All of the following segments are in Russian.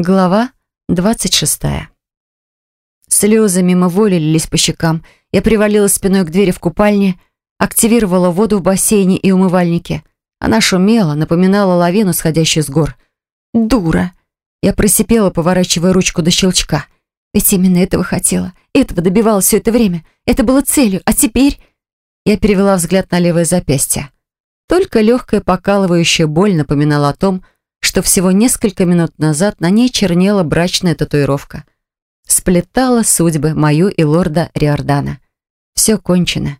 Глава 26. Слезы мимо воли лились по щекам. Я привалилась спиной к двери в купальне, активировала воду в бассейне и умывальнике. Она шумела, напоминала лавину, сходящую с гор. «Дура!» Я просипела, поворачивая ручку до щелчка. Ведь именно этого хотела. Этого добивалась все это время. Это было целью. А теперь... Я перевела взгляд на левое запястье. Только легкая покалывающая боль напоминала о том, что всего несколько минут назад на ней чернела брачная татуировка. Сплетала судьбы мою и лорда Риордана. Все кончено.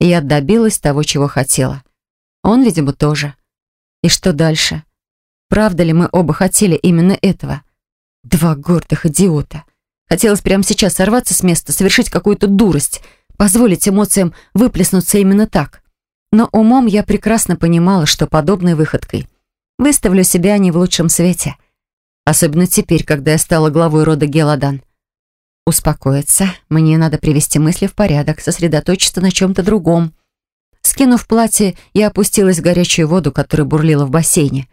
Я добилась того, чего хотела. Он, видимо, тоже. И что дальше? Правда ли мы оба хотели именно этого? Два гордых идиота. Хотелось прямо сейчас сорваться с места, совершить какую-то дурость, позволить эмоциям выплеснуться именно так. Но умом я прекрасно понимала, что подобной выходкой выставлю себя не в лучшем свете. Особенно теперь, когда я стала главой рода Геладан. Успокоиться, мне надо привести мысли в порядок, сосредоточиться на чем-то другом. Скинув платье, я опустилась в горячую воду, которая бурлила в бассейне.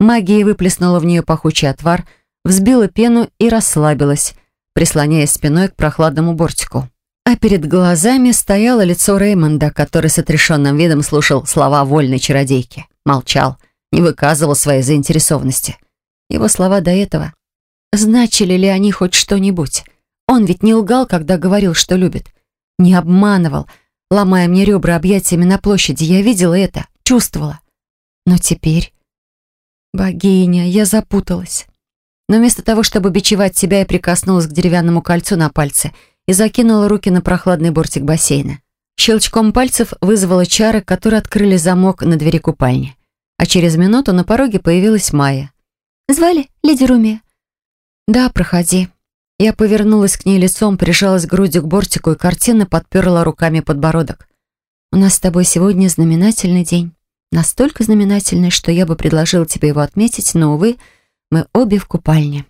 Магия выплеснула в нее пахучий отвар, взбила пену и расслабилась, прислоняясь спиной к прохладному бортику. А перед глазами стояло лицо Реймонда, который с отрешенным видом слушал слова вольной чародейки. Молчал, не выказывал своей заинтересованности. Его слова до этого. Значили ли они хоть что-нибудь? Он ведь не лгал, когда говорил, что любит. Не обманывал, ломая мне ребра объятиями на площади. Я видела это, чувствовала. Но теперь... Богиня, я запуталась. Но вместо того, чтобы бичевать себя, я прикоснулась к деревянному кольцу на пальце и закинула руки на прохладный бортик бассейна. Щелчком пальцев вызвала чары, которые открыли замок на двери купальни. А через минуту на пороге появилась Майя. «Звали, леди Румия?» «Да, проходи», я повернулась к ней лицом, прижалась грудью к бортику и картинно подперла руками подбородок. «У нас с тобой сегодня знаменательный день. Настолько знаменательный, что я бы предложила тебе его отметить, но, увы, мы обе в купальне».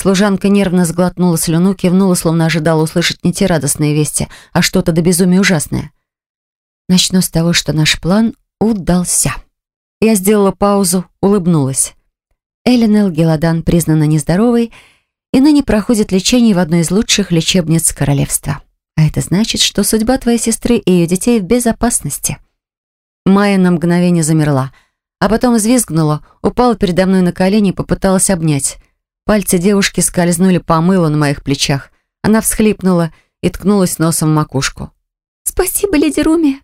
Служанка нервно сглотнула слюну, кивнула, словно ожидала услышать не те радостные вести, а что-то до безумия ужасное. Начну с того, что наш план удался. Я сделала паузу, улыбнулась. Эленел Геладан признана нездоровой, и ныне проходит лечение в одной из лучших лечебниц королевства. А это значит, что судьба твоей сестры и ее детей в безопасности. Майя на мгновение замерла, а потом взвизгнула, упала передо мной на колени и попыталась обнять. Пальцы девушки скользнули по мылу на моих плечах. Она всхлипнула и ткнулась носом в макушку. «Спасибо, леди Руми!»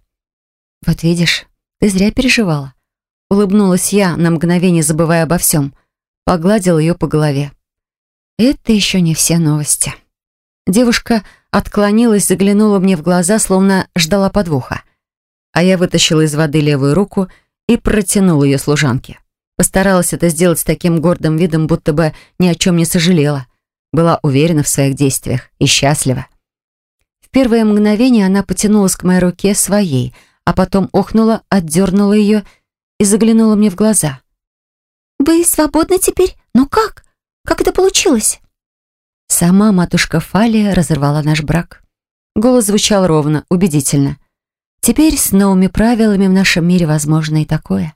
«Вот видишь, ты зря переживала». Улыбнулась я, на мгновение забывая обо всем. Погладил ее по голове. Это еще не все новости. Девушка отклонилась, заглянула мне в глаза, словно ждала подвоха. А я вытащила из воды левую руку и протянула ее служанке. Постаралась это сделать с таким гордым видом, будто бы ни о чем не сожалела. Была уверена в своих действиях и счастлива. В первое мгновение она потянулась к моей руке своей, а потом охнула, отдернула ее и заглянула мне в глаза. «Вы свободны теперь? Но как?» Как это получилось?» Сама матушка Фалия разорвала наш брак. Голос звучал ровно, убедительно. Теперь с новыми правилами в нашем мире возможно и такое.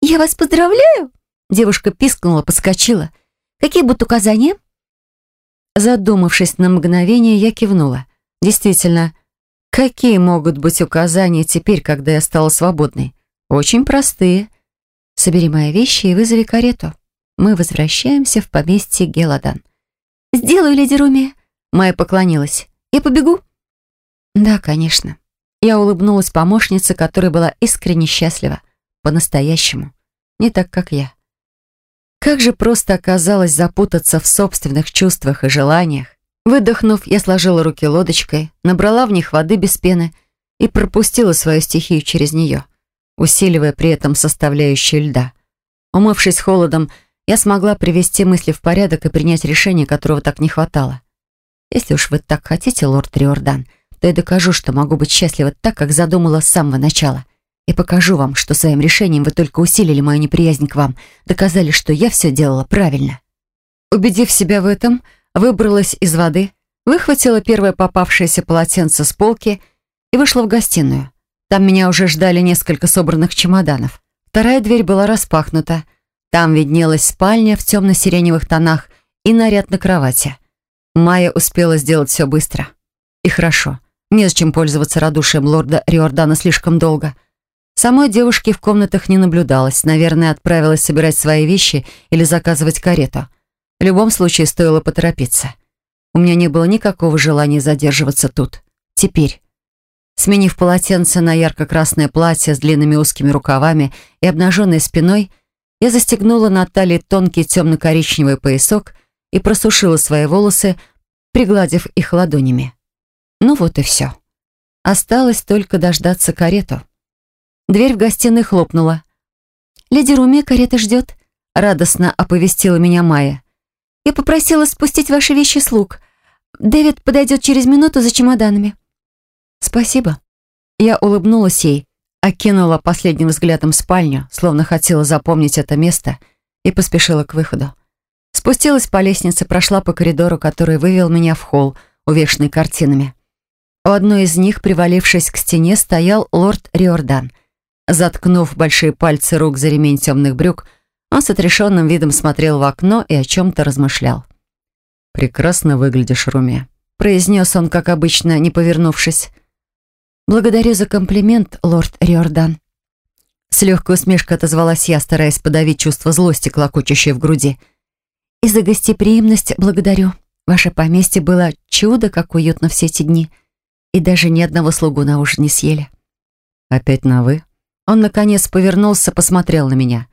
«Я вас поздравляю!» Девушка пискнула, подскочила. «Какие будут указания?» Задумавшись на мгновение, я кивнула. «Действительно, какие могут быть указания теперь, когда я стала свободной? Очень простые. Собери мои вещи и вызови карету» мы возвращаемся в поместье Геладан. «Сделаю, леди Руми!» Майя поклонилась. «Я побегу?» «Да, конечно». Я улыбнулась помощнице, которая была искренне счастлива. По-настоящему. Не так, как я. Как же просто оказалось запутаться в собственных чувствах и желаниях. Выдохнув, я сложила руки лодочкой, набрала в них воды без пены и пропустила свою стихию через нее, усиливая при этом составляющую льда. Умывшись холодом, я смогла привести мысли в порядок и принять решение, которого так не хватало. Если уж вы так хотите, лорд Риордан, то я докажу, что могу быть счастлива так, как задумала с самого начала. И покажу вам, что своим решением вы только усилили мою неприязнь к вам, доказали, что я все делала правильно. Убедив себя в этом, выбралась из воды, выхватила первое попавшееся полотенце с полки и вышла в гостиную. Там меня уже ждали несколько собранных чемоданов. Вторая дверь была распахнута, Там виднелась спальня в темно-сиреневых тонах и наряд на кровати. Майя успела сделать все быстро. И хорошо. Незачем пользоваться радушием лорда Риордана слишком долго. Самой девушки в комнатах не наблюдалось. Наверное, отправилась собирать свои вещи или заказывать карету. В любом случае, стоило поторопиться. У меня не было никакого желания задерживаться тут. Теперь. Сменив полотенце на ярко-красное платье с длинными узкими рукавами и обнаженной спиной, я застегнула на талии тонкий темно-коричневый поясок и просушила свои волосы, пригладив их ладонями. Ну вот и все. Осталось только дождаться карету. Дверь в гостиной хлопнула. «Леди Руми, карета ждет», — радостно оповестила меня Майя. «Я попросила спустить ваши вещи слуг. Дэвид подойдет через минуту за чемоданами». «Спасибо». Я улыбнулась ей, окинула последним взглядом спальню, словно хотела запомнить это место, и поспешила к выходу. Спустилась по лестнице, прошла по коридору, который вывел меня в холл, увешанный картинами. У одной из них, привалившись к стене, стоял лорд Риордан. Заткнув большие пальцы рук за ремень темных брюк, он с отрешенным видом смотрел в окно и о чем-то размышлял. «Прекрасно выглядишь, Руми», — произнес он, как обычно, не повернувшись. «Благодарю за комплимент, лорд Риордан». С легкой усмешкой отозвалась я, стараясь подавить чувство злости, клокочущее в груди. «И за гостеприимность благодарю. Ваше поместье было чудо, как уютно все эти дни. И даже ни одного слугу на ужин не съели». «Опять на «вы»?» Он, наконец, повернулся, посмотрел на меня.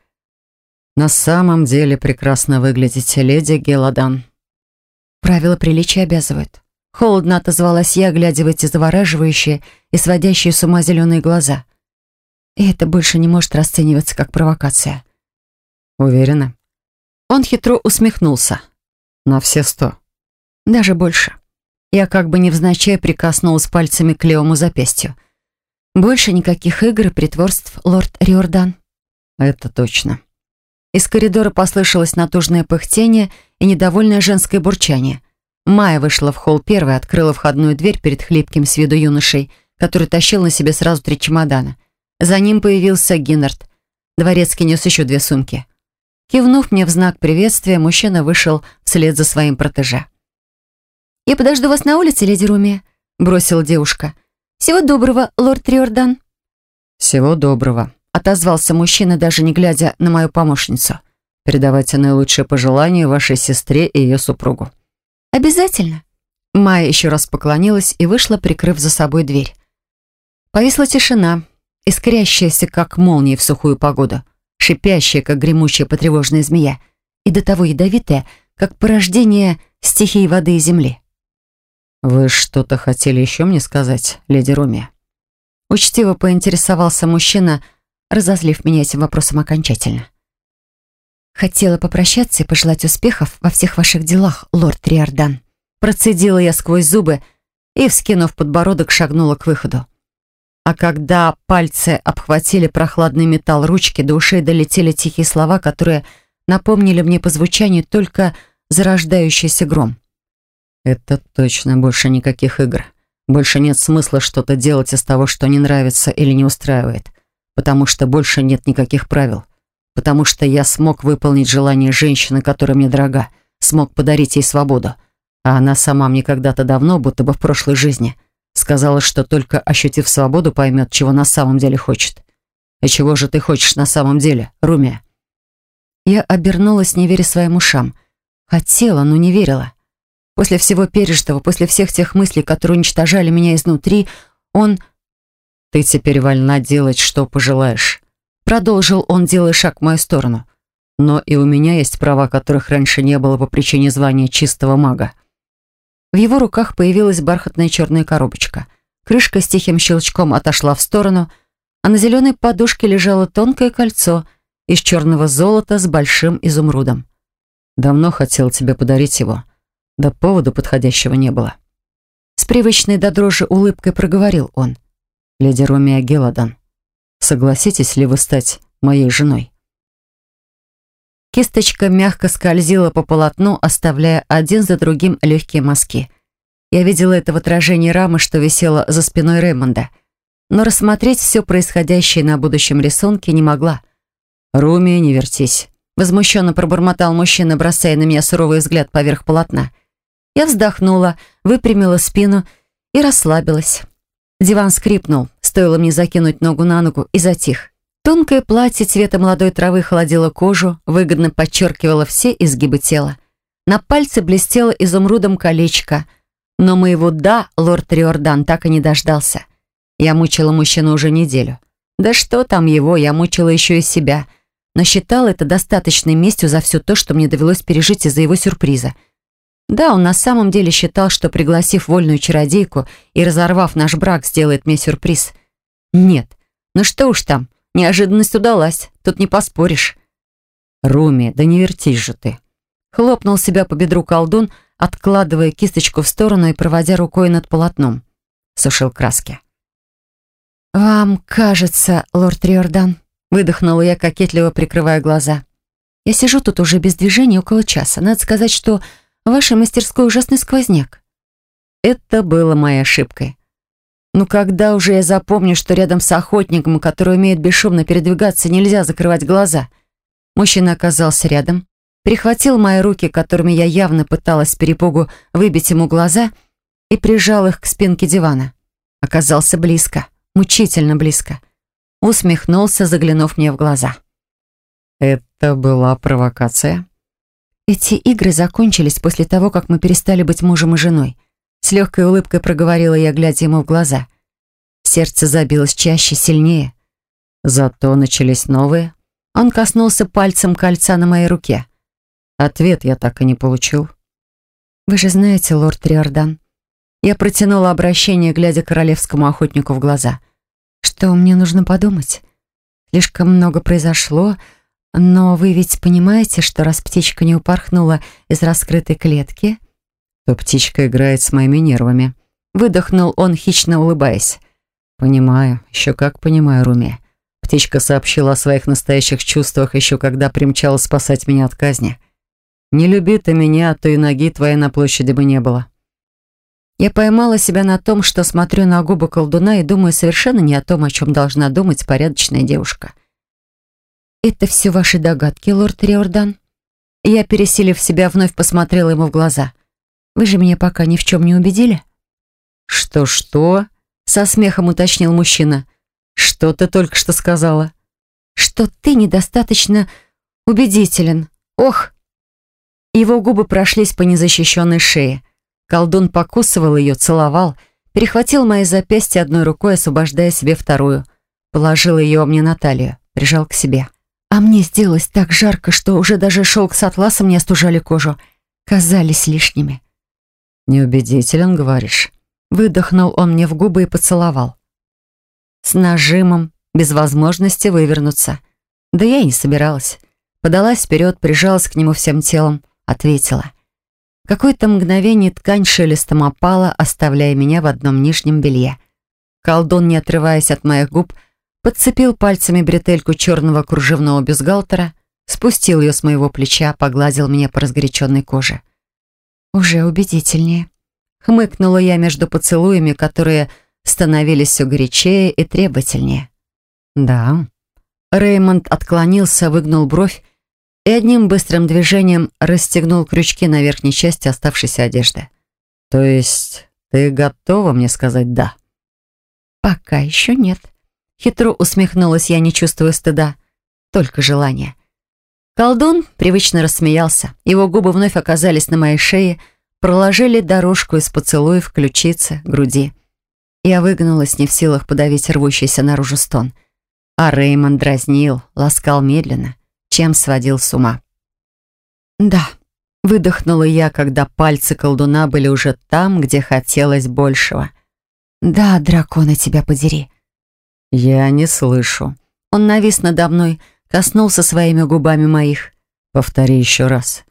«На самом деле прекрасно выглядите, леди Геладан». «Правила приличия обязывают». Холодно отозвалась я, глядя в эти завораживающие и сводящие с ума зеленые глаза. И это больше не может расцениваться как провокация. Уверена? Он хитро усмехнулся. На все сто. Даже больше. Я как бы невзначай прикоснулась пальцами к левому запястью. Больше никаких игр и притворств, лорд Риордан. Это точно. Из коридора послышалось натужное пыхтение и недовольное женское бурчание. Майя вышла в холл первой, открыла входную дверь перед хлипким с виду юношей, который тащил на себе сразу три чемодана. За ним появился Гиннард. Дворецкий нес еще две сумки. Кивнув мне в знак приветствия, мужчина вышел вслед за своим протеже. «Я подожду вас на улице, леди Румия», — бросила девушка. «Всего доброго, лорд Триордан». «Всего доброго», — отозвался мужчина, даже не глядя на мою помощницу. «Передавайте наилучшие пожелания вашей сестре и ее супругу». «Обязательно». Майя еще раз поклонилась и вышла, прикрыв за собой дверь. Повисла тишина, искрящаяся, как молния в сухую погоду, шипящая, как гремучая потревоженная змея, и до того ядовитая, как порождение стихии воды и земли. «Вы что-то хотели еще мне сказать, леди Руми?» Учтиво поинтересовался мужчина, разозлив меня этим вопросом окончательно. «Хотела попрощаться и пожелать успехов во всех ваших делах, лорд Триордан». Процедила я сквозь зубы и, вскинув подбородок, шагнула к выходу. А когда пальцы обхватили прохладный металл ручки, до ушей долетели тихие слова, которые напомнили мне по звучанию только зарождающийся гром. «Это точно больше никаких игр. Больше нет смысла что-то делать из того, что не нравится или не устраивает, потому что больше нет никаких правил потому что я смог выполнить желание женщины, которая мне дорога, смог подарить ей свободу. А она сама мне когда-то давно, будто бы в прошлой жизни, сказала, что только ощутив свободу, поймет, чего на самом деле хочет. И чего же ты хочешь на самом деле, Румия? Я обернулась, не веря своим ушам. Хотела, но не верила. После всего пережитого, после всех тех мыслей, которые уничтожали меня изнутри, он... Ты теперь вольна делать, что пожелаешь. Продолжил он, делая шаг в мою сторону. Но и у меня есть права, которых раньше не было по причине звания чистого мага. В его руках появилась бархатная черная коробочка. Крышка с тихим щелчком отошла в сторону, а на зеленой подушке лежало тонкое кольцо из черного золота с большим изумрудом. Давно хотел тебе подарить его. Да повода подходящего не было. С привычной до дрожи улыбкой проговорил он. Леди Ромия Геладан, Согласитесь ли вы стать моей женой?» Кисточка мягко скользила по полотну, оставляя один за другим легкие мазки. Я видела это в отражении рамы, что висело за спиной Рэймонда. Но рассмотреть все происходящее на будущем рисунке не могла. «Руми, не вертись», — Возмущенно пробормотал мужчина, бросая на меня суровый взгляд поверх полотна. Я вздохнула, выпрямила спину и расслабилась. Диван скрипнул, стоило мне закинуть ногу на ногу и затих. Тонкое платье цвета молодой травы холодило кожу, выгодно подчеркивало все изгибы тела. На пальце блестело изумрудом колечко, но моего «да» лорд Риордан так и не дождался. Я мучила мужчину уже неделю. Да что там его, я мучила еще и себя, но считала это достаточной местью за все то, что мне довелось пережить из-за его сюрприза. Да, он на самом деле считал, что, пригласив вольную чародейку и разорвав наш брак, сделает мне сюрприз. Нет, ну что уж там, неожиданность удалась, тут не поспоришь. «Руми, да не вертись же ты!» Хлопнул себя по бедру колдун, откладывая кисточку в сторону и проводя рукой над полотном. Сушил краски. «Вам кажется, лорд Риордан», — выдохнула я, кокетливо прикрывая глаза. «Я сижу тут уже без движения около часа. Надо сказать, что в вашей мастерской ужасный сквозняк». Это было моей ошибкой. Ну когда уже я запомню, что рядом с охотником, который умеет бесшумно передвигаться, нельзя закрывать глаза? Мужчина оказался рядом, перехватил мои руки, которыми я явно пыталась с перепугу выбить ему глаза, и прижал их к спинке дивана. Оказался близко мучительно близко. Усмехнулся, заглянув мне в глаза. «Это была провокация?» Эти игры закончились после того, как мы перестали быть мужем и женой. С легкой улыбкой проговорила я, глядя ему в глаза. Сердце забилось чаще, сильнее. Зато начались новые. Он коснулся пальцем кольца на моей руке. Ответ я так и не получил. «Вы же знаете, лорд Риордан, я протянула обращение, глядя королевскому охотнику в глаза. «Что мне нужно подумать? Слишком много произошло, но вы ведь понимаете, что раз птичка не упорхнула из раскрытой клетки...» «То птичка играет с моими нервами», — выдохнул он, хищно улыбаясь. «Понимаю, еще как понимаю, Руми. Птичка сообщила о своих настоящих чувствах еще когда примчала спасать меня от казни. Не люби ты меня, то и ноги твоей на площади бы не было». Я поймала себя на том, что смотрю на губы колдуна и думаю совершенно не о том, о чем должна думать порядочная девушка. «Это все ваши догадки, лорд Риордан?» Я, пересилив себя, вновь посмотрела ему в глаза. «Вы же меня пока ни в чем не убедили?» «Что-что?» — со смехом уточнил мужчина. «Что ты только что сказала?» «Что ты недостаточно убедителен. Ох!» Его губы прошлись по незащищенной шее. Колдун покусывал ее, целовал, перехватил мои запястья одной рукой, освобождая себе вторую. Положил ее мне на талию, прижал к себе. А мне сделалось так жарко, что уже даже шелк с атласом не остужали кожу. Казались лишними. «Неубедителен, говоришь?» Выдохнул он мне в губы и поцеловал. С нажимом, без возможности вывернуться. Да я и не собиралась. Подалась вперед, прижалась к нему всем телом, ответила. Какое-то мгновение ткань шелестом опала, оставляя меня в одном нижнем белье. Колдун, не отрываясь от моих губ, подцепил пальцами бретельку черного кружевного бюстгальтера, спустил ее с моего плеча, погладил меня по разгоряченной коже. «Уже убедительнее», — хмыкнула я между поцелуями, которые становились все горячее и требовательнее. «Да». Реймонд отклонился, выгнул бровь и одним быстрым движением расстегнул крючки на верхней части оставшейся одежды. «То есть ты готова мне сказать «да»?» «Пока еще нет». Хитро усмехнулась я, не чувствуя стыда. Только желание. Колдун привычно рассмеялся. Его губы вновь оказались на моей шее, проложили дорожку из поцелуев ключицы, груди. Я выгнулась, не в силах подавить рвущийся наружу стон. А Реймонд дразнил, ласкал медленно, чем сводил с ума. «Да», — выдохнула я, когда пальцы колдуна были уже там, где хотелось большего. «Да, дракона тебя подери». «Я не слышу». Он навис надо мной, коснулся своими губами моих. «Повтори еще раз.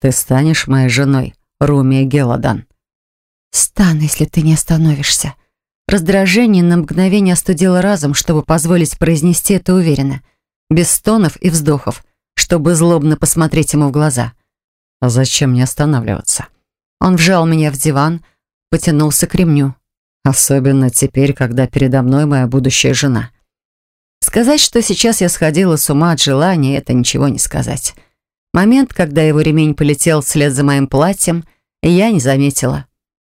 Ты станешь моей женой, Румия Геладан». «Стану, если ты не остановишься». Раздражение на мгновение остудило разум, чтобы позволить произнести это уверенно без стонов и вздохов, чтобы злобно посмотреть ему в глаза. «А зачем мне останавливаться?» Он вжал меня в диван, потянулся к ремню. Особенно теперь, когда передо мной моя будущая жена. Сказать, что сейчас я сходила с ума от желания, это ничего не сказать. Момент, когда его ремень полетел вслед за моим платьем, я не заметила.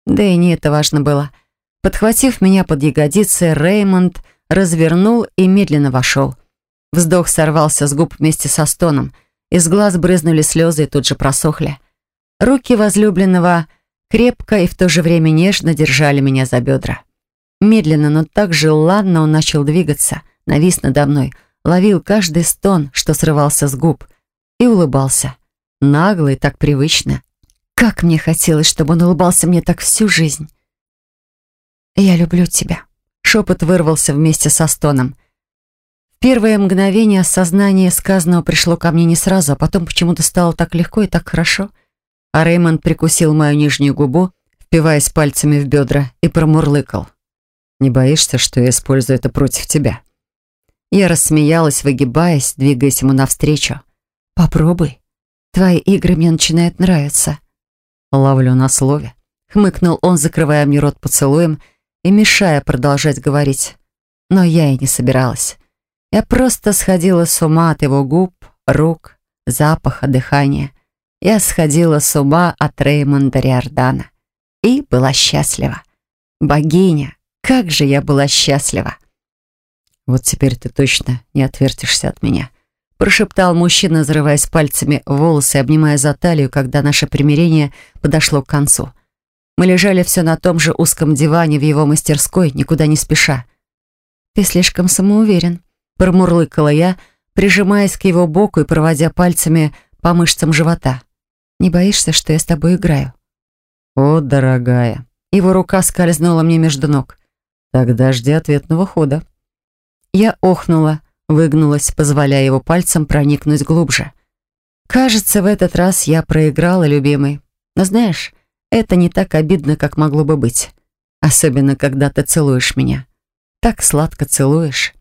Да и не это важно было. Подхватив меня под ягодицы, Реймонд развернул и медленно вошел. Вздох сорвался с губ вместе со стоном. Из глаз брызнули слезы и тут же просохли. Руки возлюбленного крепко и в то же время нежно держали меня за бедра. Медленно, но так желанно он начал двигаться, навис надо мной, ловил каждый стон, что срывался с губ, и улыбался. Нагло и так привычно. Как мне хотелось, чтобы он улыбался мне так всю жизнь. «Я люблю тебя», — шепот вырвался вместе со стоном. В первое мгновение осознание сказанного пришло ко мне не сразу, а потом почему-то стало так легко и так хорошо. А Реймонд прикусил мою нижнюю губу, впиваясь пальцами в бедра, и промурлыкал. «Не боишься, что я использую это против тебя?» Я рассмеялась, выгибаясь, двигаясь ему навстречу. «Попробуй. Твои игры мне начинают нравиться». Ловлю на слове. Хмыкнул он, закрывая мне рот поцелуем и мешая продолжать говорить. Но я и не собиралась. Я просто сходила с ума от его губ, рук, запаха, дыхания. Я сходила с ума от Реймонда Риордана. И была счастлива. Богиня, как же я была счастлива. «Вот теперь ты точно не отвертишься от меня», прошептал мужчина, взрываясь пальцами волосы, обнимая за талию, когда наше примирение подошло к концу. Мы лежали все на том же узком диване в его мастерской, никуда не спеша. «Ты слишком самоуверен», — промурлыкала я, прижимаясь к его боку и проводя пальцами по мышцам живота. «Не боишься, что я с тобой играю?» «О, дорогая!» Его рука скользнула мне между ног. «Тогда жди ответного хода». Я охнула, выгнулась, позволяя его пальцем проникнуть глубже. Кажется, в этот раз я проиграла, любимый. Но знаешь, это не так обидно, как могло бы быть. Особенно, когда ты целуешь меня. Так сладко целуешь.